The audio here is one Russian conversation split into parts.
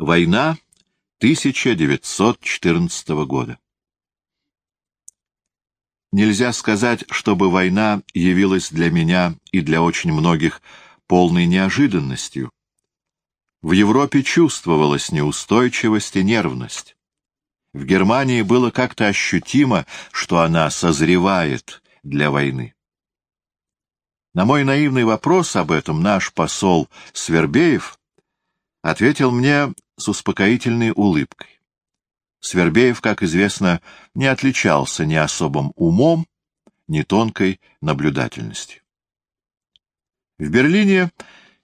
Война 1914 года. Нельзя сказать, чтобы война явилась для меня и для очень многих полной неожиданностью. В Европе чувствовалась неустойчивость и нервность. В Германии было как-то ощутимо, что она созревает для войны. На мой наивный вопрос об этом наш посол Свербеев ответил мне с успокоительной улыбкой. Свербеев, как известно, не отличался ни особым умом, ни тонкой наблюдательностью. В Берлине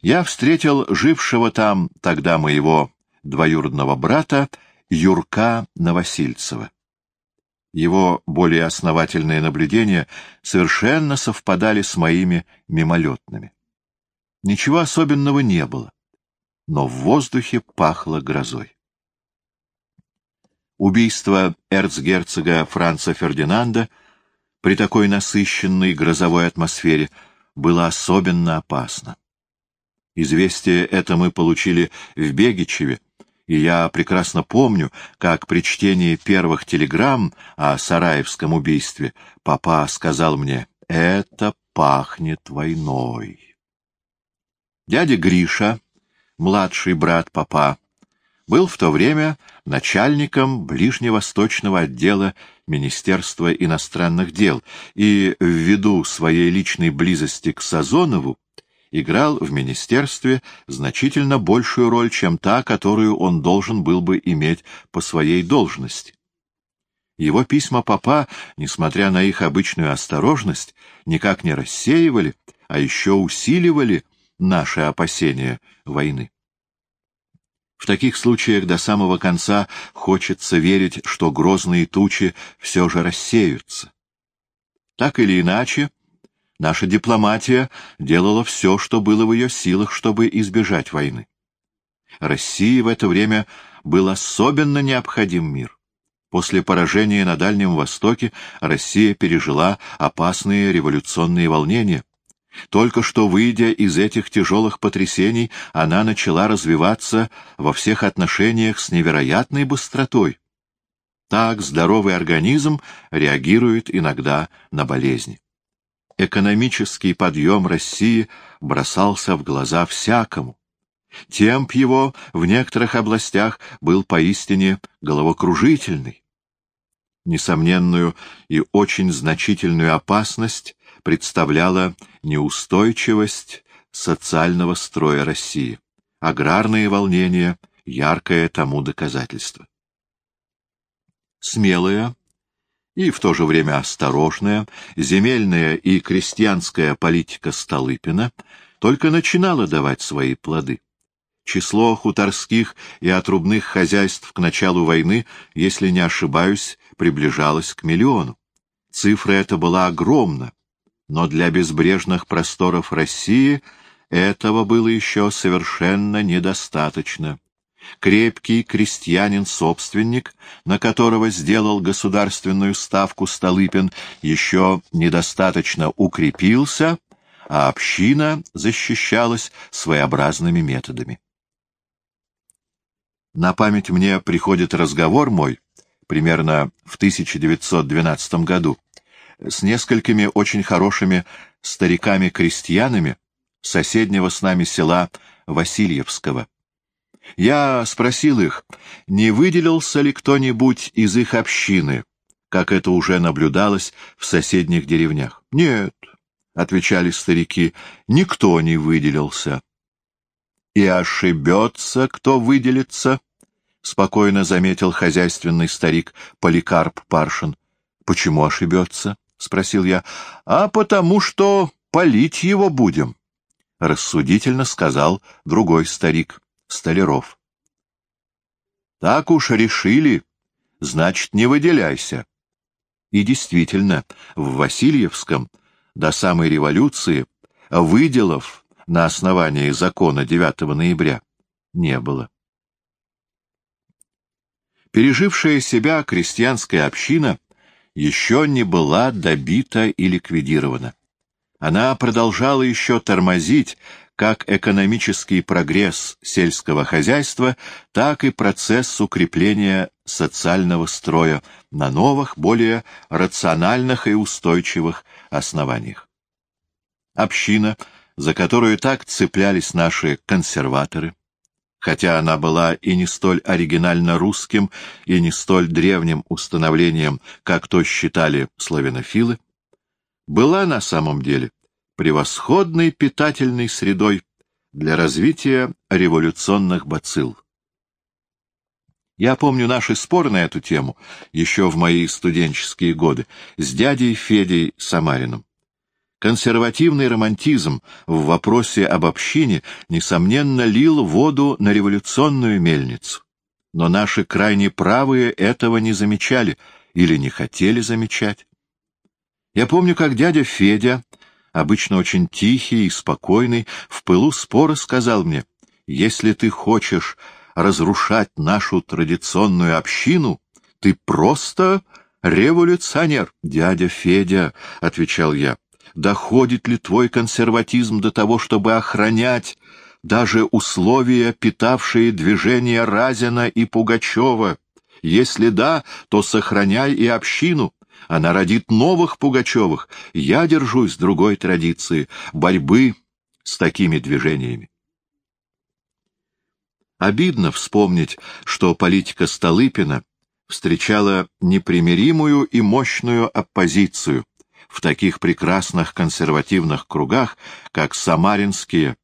я встретил жившего там тогда моего двоюродного брата Юрка Новосильцева. Его более основательные наблюдения совершенно совпадали с моими мимолетными. Ничего особенного не было, но в воздухе пахло грозой. Убийство эрцгерцога Франца Фердинанда при такой насыщенной грозовой атмосфере было особенно опасно. Известие это мы получили в Бегичеве, и я прекрасно помню, как при чтении первых телеграмм о Сараевском убийстве папа сказал мне «Это пахнет войной». Дядя Гриша, младший брат папа, был в то время начальником ближневосточного отдела Министерства иностранных дел и, ввиду своей личной близости к Сазонову, играл в министерстве значительно большую роль, чем та, которую он должен был бы иметь по своей должности. Его письма папа, несмотря на их обычную осторожность, никак не рассеивали, а еще усиливали наши опасения войны. В таких случаях до самого конца хочется верить, что грозные тучи все же рассеются. Так или иначе, Наша дипломатия делала все, что было в ее силах, чтобы избежать войны. России в это время был особенно необходим мир. После поражения на Дальнем Востоке Россия пережила опасные революционные волнения. Только что выйдя из этих тяжелых потрясений, она начала развиваться во всех отношениях с невероятной быстротой. Так здоровый организм реагирует иногда на болезни экономический подъем России бросался в глаза всякому. Темп его в некоторых областях был поистине головокружительный. Несомненную и очень значительную опасность представляла неустойчивость социального строя России. Аграрные волнения — яркое тому доказательство. Смелая, и в то же время осторожная земельная и крестьянская политика Столыпина только начинала давать свои плоды. Число хуторских и отрубных хозяйств к началу войны, если не ошибаюсь, приближалось к миллиону. Цифра эта была огромна, но для безбрежных просторов России этого было еще совершенно недостаточно крепкий крестьянин-собственник, на которого сделал государственную ставку Столыпин, еще недостаточно укрепился, а община защищалась своеобразными методами. На память мне приходит разговор мой, примерно в 1912 году, с несколькими очень хорошими стариками-крестьянами соседнего с нами села Васильевского. Я спросил их, не выделился ли кто-нибудь из их общины, как это уже наблюдалось в соседних деревнях. — Нет, — отвечали старики, — никто не выделился. — И ошибется, кто выделится, — спокойно заметил хозяйственный старик Поликарп Паршин. — Почему ошибется? — спросил я. — А потому что полить его будем, — рассудительно сказал другой старик. Столяров. Так уж решили, значит, не выделяйся. И действительно, в Васильевском до самой революции выделов на основании закона 9 ноября не было. Пережившая себя крестьянская община еще не была добита и ликвидирована. Она продолжала еще тормозить как экономический прогресс сельского хозяйства, так и процесс укрепления социального строя на новых, более рациональных и устойчивых основаниях. Община, за которую так цеплялись наши консерваторы, хотя она была и не столь оригинально русским, и не столь древним установлением, как то считали славянофилы, была на самом деле превосходной питательной средой для развития революционных бацилл. Я помню наши споры на эту тему еще в мои студенческие годы с дядей Федей Самариным. Консервативный романтизм в вопросе об общине, несомненно, лил воду на революционную мельницу. Но наши крайне правые этого не замечали или не хотели замечать. Я помню, как дядя Федя, обычно очень тихий и спокойный, в пылу спора сказал мне, «Если ты хочешь разрушать нашу традиционную общину, ты просто революционер». «Дядя Федя», — отвечал я, доходит ли твой консерватизм до того, чтобы охранять даже условия, питавшие движения Разина и Пугачева? Если да, то сохраняй и общину. Она родит новых Пугачевых. Я держусь другой традиции — борьбы с такими движениями. Обидно вспомнить, что политика Столыпина встречала непримиримую и мощную оппозицию, в таких прекрасных консервативных кругах, как самаринские.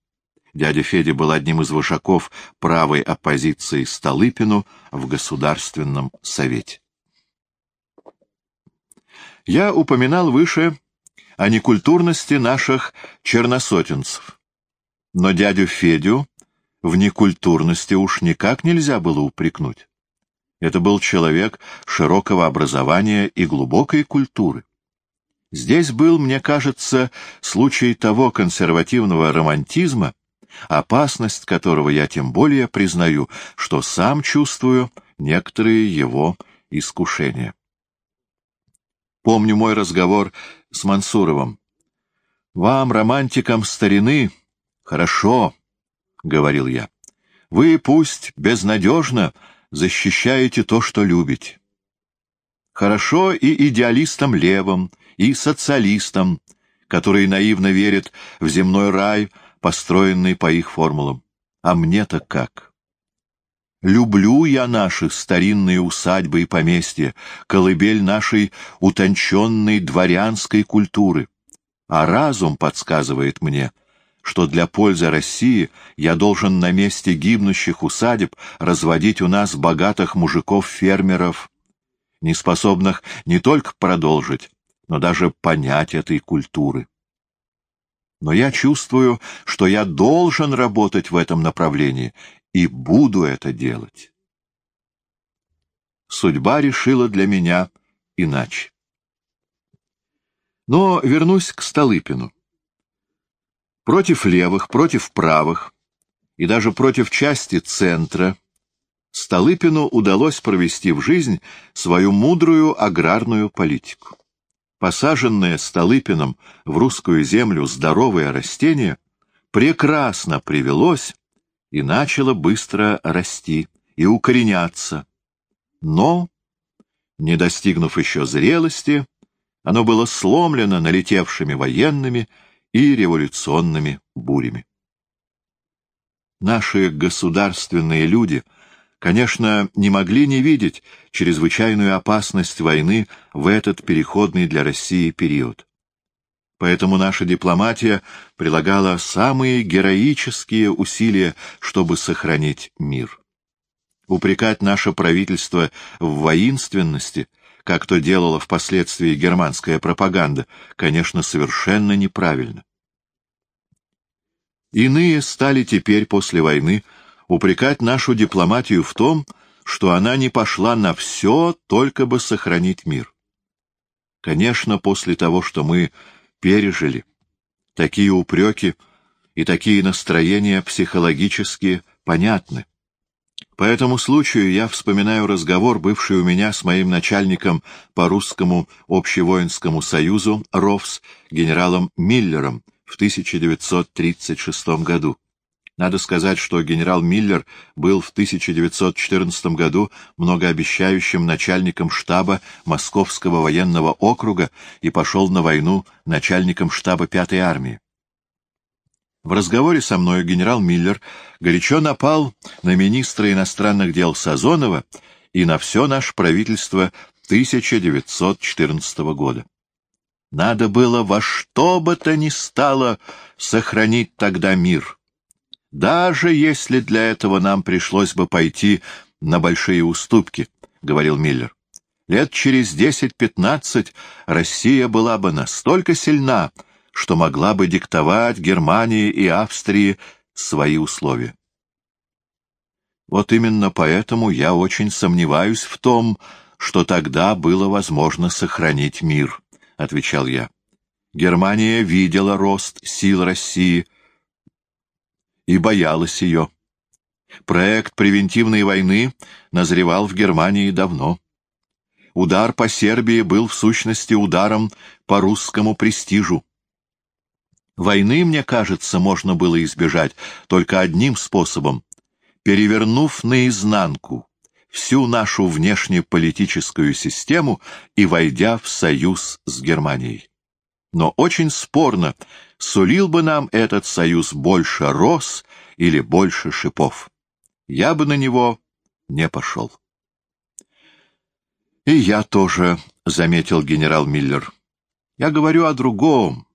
Дядя Федя был одним из вышаков правой оппозиции Столыпину в Государственном Совете. Я упоминал выше о некультурности наших черносотенцев, но дядю Федю в некультурности уж никак нельзя было упрекнуть. Это был человек широкого образования и глубокой культуры. Здесь был, мне кажется, случай того консервативного романтизма, опасность которого я тем более признаю, что сам чувствую некоторые его искушения. Помню мой разговор с Мансуровым. «Вам, романтикам старины, хорошо», — говорил я. «Вы пусть безнадежно защищаете то, что любите. Хорошо и идеалистам левым, и социалистам, которые наивно верят в земной рай, построенный по их формулам. А мне-то как? Люблю я наши старинные усадьбы и поместья, колыбель нашей утонченной дворянской культуры. А разум подсказывает мне, что для пользы России я должен на месте гибнущих усадеб разводить у нас богатых мужиков-фермеров, неспособных не только продолжить, но даже понять этой культуры. Но я чувствую, что я должен работать в этом направлении и буду это делать. Судьба решила для меня иначе. Но вернусь к Столыпину. Против левых, против правых и даже против части центра Столыпину удалось провести в жизнь свою мудрую аграрную политику посаженное Столыпиным в русскую землю здоровое растение, прекрасно привелось и начало быстро расти и укореняться. Но, не достигнув еще зрелости, оно было сломлено налетевшими военными и революционными бурями. Наши государственные люди — конечно, не могли не видеть чрезвычайную опасность войны в этот переходный для России период. Поэтому наша дипломатия прилагала самые героические усилия, чтобы сохранить мир. Упрекать наше правительство в воинственности, как то делала впоследствии германская пропаганда, конечно, совершенно неправильно. Иные стали теперь после войны упрекать нашу дипломатию в том, что она не пошла на все, только бы сохранить мир. Конечно, после того, что мы пережили, такие упреки и такие настроения психологически понятны. По этому случаю я вспоминаю разговор, бывший у меня с моим начальником по русскому общевоинскому союзу РОВС, генералом Миллером, в 1936 году. Надо сказать, что генерал Миллер был в 1914 году многообещающим начальником штаба Московского военного округа и пошел на войну начальником штаба 5-й армии. В разговоре со мной генерал Миллер горячо напал на министра иностранных дел Сазонова и на все наше правительство 1914 года. Надо было во что бы то ни стало сохранить тогда мир даже если для этого нам пришлось бы пойти на большие уступки, — говорил Миллер. Лет через десять-пятнадцать Россия была бы настолько сильна, что могла бы диктовать Германии и Австрии свои условия. Вот именно поэтому я очень сомневаюсь в том, что тогда было возможно сохранить мир, — отвечал я. Германия видела рост сил России, и боялась ее. Проект превентивной войны назревал в Германии давно. Удар по Сербии был в сущности ударом по русскому престижу. Войны, мне кажется, можно было избежать только одним способом — перевернув наизнанку всю нашу внешнеполитическую систему и войдя в союз с Германией. Но очень спорно, сулил бы нам этот союз больше роз или больше шипов. Я бы на него не пошел. — И я тоже, — заметил генерал Миллер. — Я говорю о другом.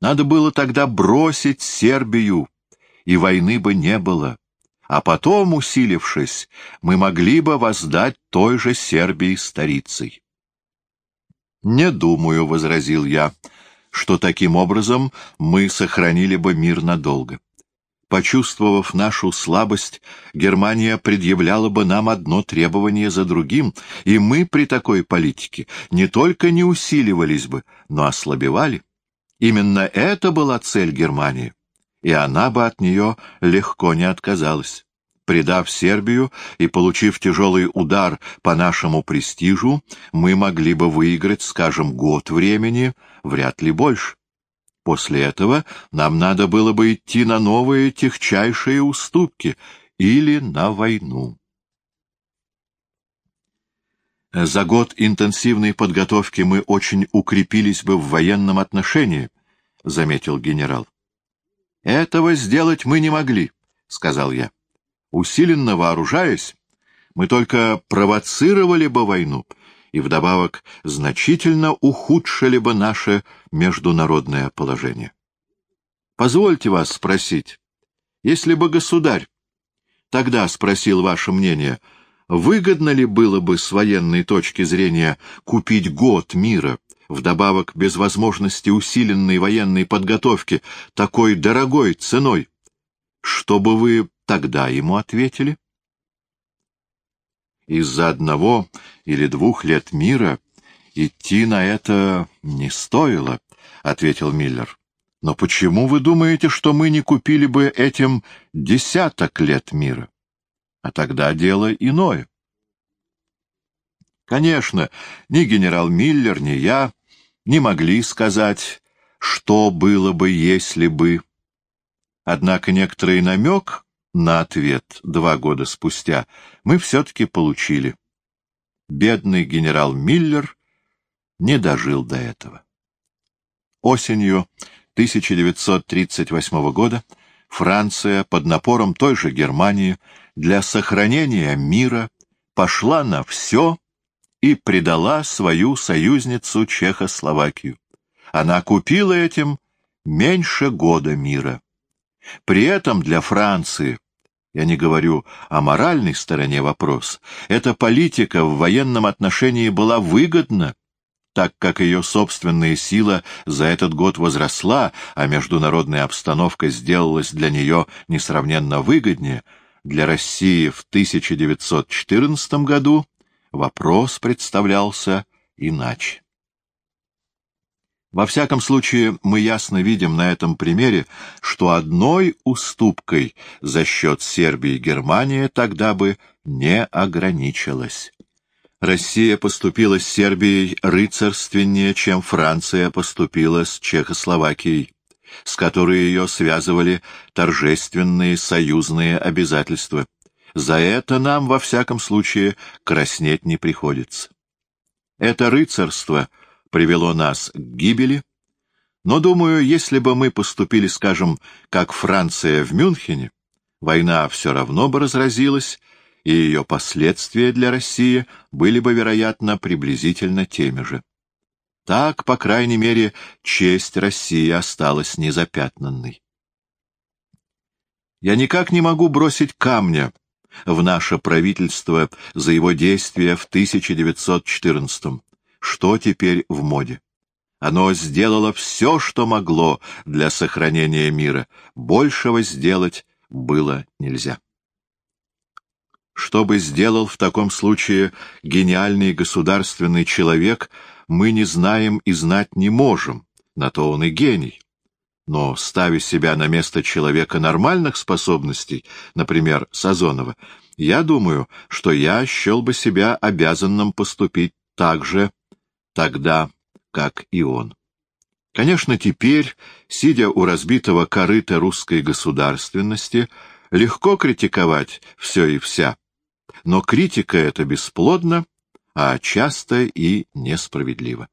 Надо было тогда бросить Сербию, и войны бы не было. А потом, усилившись, мы могли бы воздать той же Сербии старицей. «Не думаю», — возразил я, — «что таким образом мы сохранили бы мир надолго. Почувствовав нашу слабость, Германия предъявляла бы нам одно требование за другим, и мы при такой политике не только не усиливались бы, но ослабевали. Именно это была цель Германии, и она бы от нее легко не отказалась предав Сербию и получив тяжелый удар по нашему престижу, мы могли бы выиграть, скажем, год времени, вряд ли больше. После этого нам надо было бы идти на новые техчайшие уступки или на войну. За год интенсивной подготовки мы очень укрепились бы в военном отношении, — заметил генерал. — Этого сделать мы не могли, — сказал я усиленно вооружаясь, мы только провоцировали бы войну и вдобавок значительно ухудшили бы наше международное положение. Позвольте вас спросить, если бы государь тогда спросил ваше мнение, выгодно ли было бы с военной точки зрения купить год мира, вдобавок без возможности усиленной военной подготовки, такой дорогой ценой, чтобы вы тогда ему ответили? Из-за одного или двух лет мира идти на это не стоило, — ответил Миллер. Но почему вы думаете, что мы не купили бы этим десяток лет мира? А тогда дело иное. Конечно, ни генерал Миллер, ни я не могли сказать, что было бы, если бы. Однако некоторый намек на ответ два года спустя мы все-таки получили. Бедный генерал Миллер не дожил до этого. Осенью 1938 года Франция под напором той же Германии для сохранения мира пошла на все и предала свою союзницу Чехословакию. Она купила этим меньше года мира. При этом для Франции, я не говорю о моральной стороне вопроса, эта политика в военном отношении была выгодна, так как ее собственная сила за этот год возросла, а международная обстановка сделалась для нее несравненно выгоднее, для России в 1914 году вопрос представлялся иначе. Во всяком случае, мы ясно видим на этом примере, что одной уступкой за счет Сербии Германия тогда бы не ограничилась. Россия поступила с Сербией рыцарственнее, чем Франция поступила с Чехословакией. с которой ее связывали торжественные союзные обязательства. За это нам, во всяком случае, краснеть не приходится. Это рыцарство привело нас к гибели, но, думаю, если бы мы поступили, скажем, как Франция в Мюнхене, война все равно бы разразилась, и ее последствия для России были бы, вероятно, приблизительно теми же. Так, по крайней мере, честь России осталась незапятнанной. Я никак не могу бросить камня в наше правительство за его действия в 1914 -м. Что теперь в моде? Оно сделало все, что могло для сохранения мира. Большего сделать было нельзя. Что бы сделал в таком случае гениальный государственный человек, мы не знаем и знать не можем, на то он и гений. Но, ставя себя на место человека нормальных способностей, например, Сазонова, я думаю, что я счел бы себя обязанным поступить так же тогда, как и он. Конечно, теперь, сидя у разбитого корыта русской государственности, легко критиковать все и вся, но критика эта бесплодна, а часто и несправедлива.